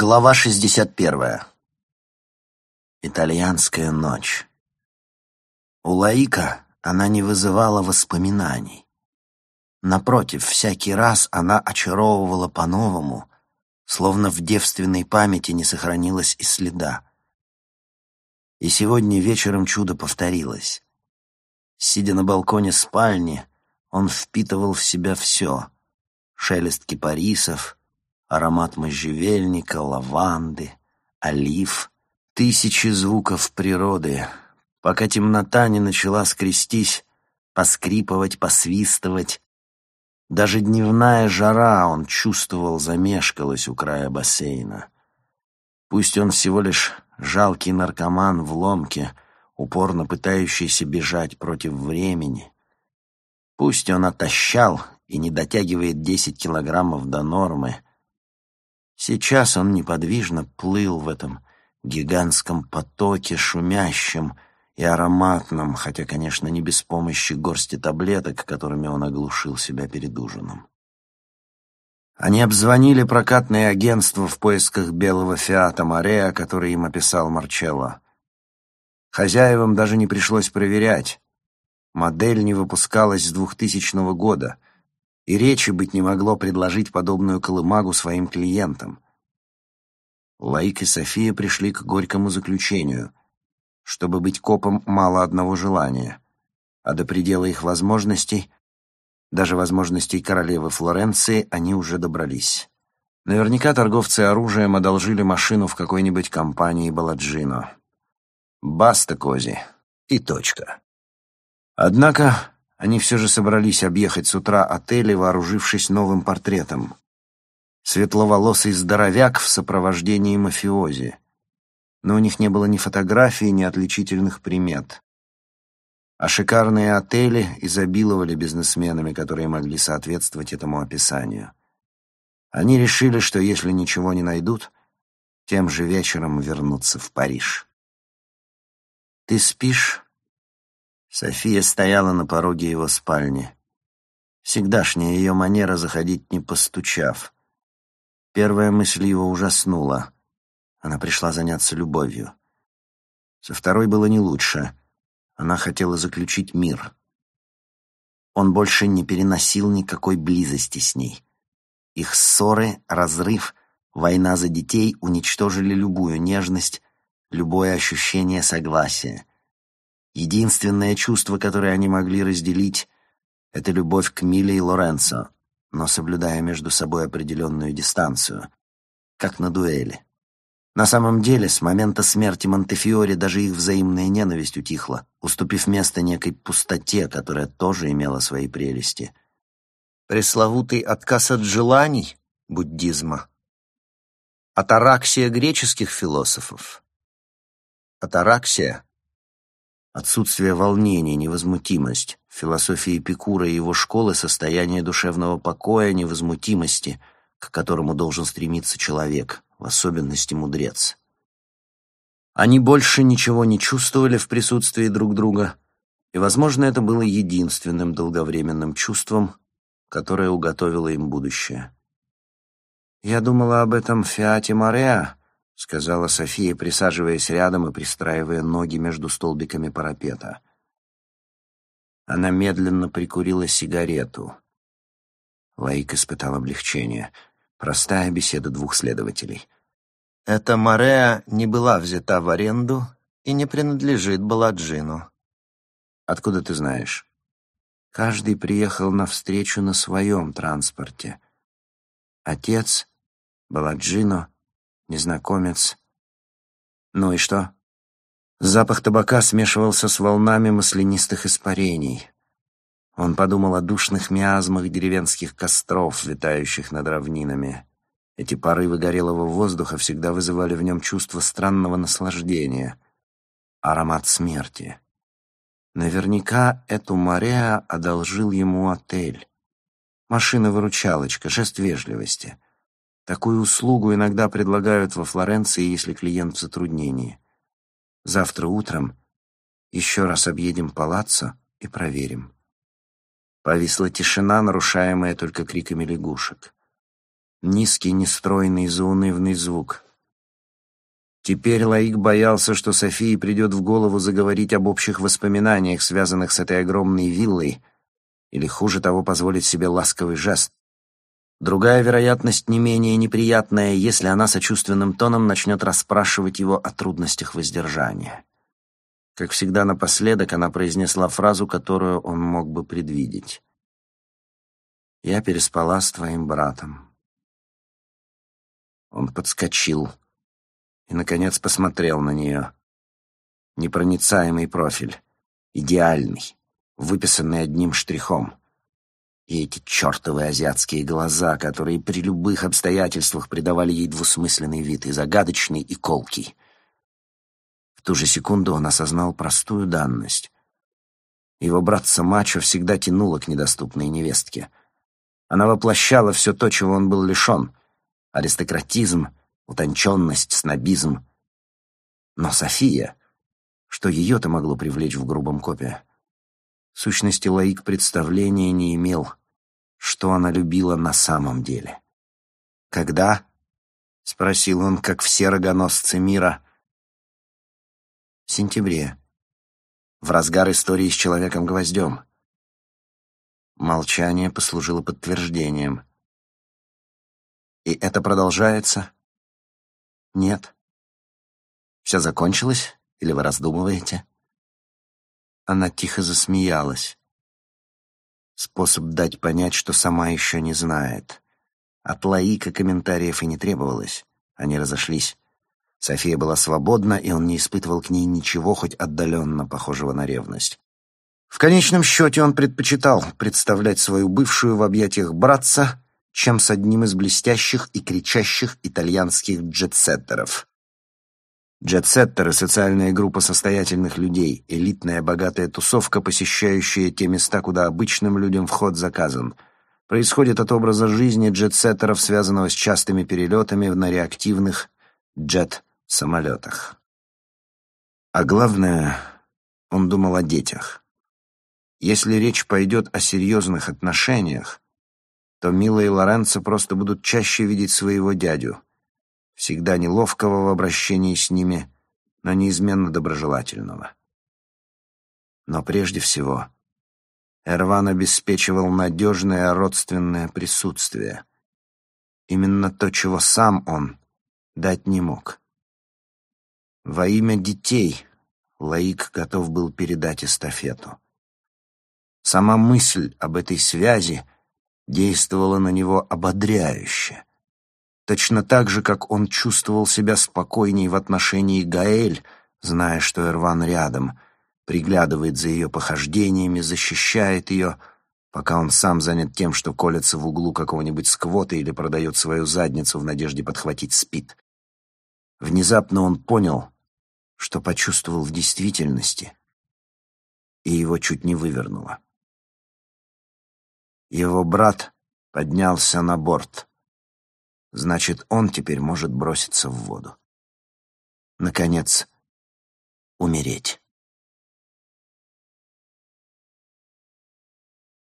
Глава 61. Итальянская ночь. У Лаика она не вызывала воспоминаний. Напротив, всякий раз она очаровывала по-новому, словно в девственной памяти не сохранилось и следа. И сегодня вечером чудо повторилось. Сидя на балконе спальни, он впитывал в себя все — шелест кипарисов — аромат можжевельника, лаванды, олив, тысячи звуков природы, пока темнота не начала скрестись, поскрипывать, посвистывать. Даже дневная жара, он чувствовал, замешкалась у края бассейна. Пусть он всего лишь жалкий наркоман в ломке, упорно пытающийся бежать против времени. Пусть он отощал и не дотягивает десять килограммов до нормы, Сейчас он неподвижно плыл в этом гигантском потоке, шумящем и ароматном, хотя, конечно, не без помощи горсти таблеток, которыми он оглушил себя перед ужином. Они обзвонили прокатное агентство в поисках белого «Фиата Мореа», который им описал Марчелло. Хозяевам даже не пришлось проверять. Модель не выпускалась с 2000 года — и речи быть не могло предложить подобную колымагу своим клиентам. Лаик и София пришли к горькому заключению. Чтобы быть копом, мало одного желания, а до предела их возможностей, даже возможностей королевы Флоренции, они уже добрались. Наверняка торговцы оружием одолжили машину в какой-нибудь компании Баладжино. Баста, Кози. И точка. Однако они все же собрались объехать с утра отели, вооружившись новым портретом. Светловолосый здоровяк в сопровождении мафиози. Но у них не было ни фотографий, ни отличительных примет. А шикарные отели изобиловали бизнесменами, которые могли соответствовать этому описанию. Они решили, что если ничего не найдут, тем же вечером вернутся в Париж. «Ты спишь?» София стояла на пороге его спальни. Всегдашняя ее манера заходить не постучав. Первая мысль его ужаснула. Она пришла заняться любовью. Со второй было не лучше. Она хотела заключить мир. Он больше не переносил никакой близости с ней. Их ссоры, разрыв, война за детей уничтожили любую нежность, любое ощущение согласия. Единственное чувство, которое они могли разделить, — это любовь к Миле и Лоренцо, но соблюдая между собой определенную дистанцию, как на дуэли. На самом деле, с момента смерти Монтефиори даже их взаимная ненависть утихла, уступив место некой пустоте, которая тоже имела свои прелести. Пресловутый отказ от желаний буддизма. Атараксия греческих философов. Атараксия Отсутствие волнения, невозмутимость. В философии Эпикура и его школы состояние душевного покоя, невозмутимости, к которому должен стремиться человек, в особенности мудрец. Они больше ничего не чувствовали в присутствии друг друга, и, возможно, это было единственным долговременным чувством, которое уготовило им будущее. «Я думала об этом Фиате Мореа», — сказала София, присаживаясь рядом и пристраивая ноги между столбиками парапета. Она медленно прикурила сигарету. Лаик испытал облегчение. Простая беседа двух следователей. Эта Мореа не была взята в аренду и не принадлежит Баладжину. Откуда ты знаешь? Каждый приехал навстречу на своем транспорте. Отец, Баладжино — незнакомец. Ну и что? Запах табака смешивался с волнами маслянистых испарений. Он подумал о душных миазмах деревенских костров, витающих над равнинами. Эти порывы горелого воздуха всегда вызывали в нем чувство странного наслаждения. Аромат смерти. Наверняка эту Мореа одолжил ему отель. Машина-выручалочка, жест вежливости — Такую услугу иногда предлагают во Флоренции, если клиент в затруднении. Завтра утром еще раз объедем палаццо и проверим. Повисла тишина, нарушаемая только криками лягушек. Низкий, нестройный, заунывный звук, Теперь Лаик боялся, что Софии придет в голову заговорить об общих воспоминаниях, связанных с этой огромной виллой, или, хуже того, позволить себе ласковый жест. Другая вероятность не менее неприятная, если она сочувственным тоном начнет расспрашивать его о трудностях воздержания. Как всегда напоследок она произнесла фразу, которую он мог бы предвидеть. «Я переспала с твоим братом». Он подскочил и, наконец, посмотрел на нее. Непроницаемый профиль, идеальный, выписанный одним штрихом. И эти чертовы азиатские глаза, которые при любых обстоятельствах придавали ей двусмысленный вид, и загадочный, и колкий. В ту же секунду он осознал простую данность. Его братца Мачо всегда тянуло к недоступной невестке. Она воплощала все то, чего он был лишен — аристократизм, утонченность, снобизм. Но София, что ее-то могло привлечь в грубом копе? Сущности, Лаик представления не имел, что она любила на самом деле. «Когда?» — спросил он, как все рогоносцы мира. «В сентябре. В разгар истории с Человеком-гвоздем». Молчание послужило подтверждением. «И это продолжается?» «Нет». «Все закончилось? Или вы раздумываете?» Она тихо засмеялась. Способ дать понять, что сама еще не знает. От Лаика комментариев и не требовалось. Они разошлись. София была свободна, и он не испытывал к ней ничего, хоть отдаленно похожего на ревность. В конечном счете он предпочитал представлять свою бывшую в объятиях братца, чем с одним из блестящих и кричащих итальянских джетсеттеров. Джетсеттеры — социальная группа состоятельных людей, элитная богатая тусовка, посещающая те места, куда обычным людям вход заказан. Происходит от образа жизни джетсеттеров, связанного с частыми перелетами на реактивных джет-самолетах. А главное, он думал о детях. Если речь пойдет о серьезных отношениях, то Мила и Лоренцо просто будут чаще видеть своего дядю — всегда неловкого в обращении с ними, но неизменно доброжелательного. Но прежде всего Эрван обеспечивал надежное родственное присутствие. Именно то, чего сам он дать не мог. Во имя детей Лаик готов был передать эстафету. Сама мысль об этой связи действовала на него ободряюще точно так же, как он чувствовал себя спокойней в отношении Гаэль, зная, что Эрван рядом, приглядывает за ее похождениями, защищает ее, пока он сам занят тем, что колется в углу какого-нибудь сквота или продает свою задницу в надежде подхватить спид. Внезапно он понял, что почувствовал в действительности, и его чуть не вывернуло. Его брат поднялся на борт. Значит, он теперь может броситься в воду. Наконец, умереть.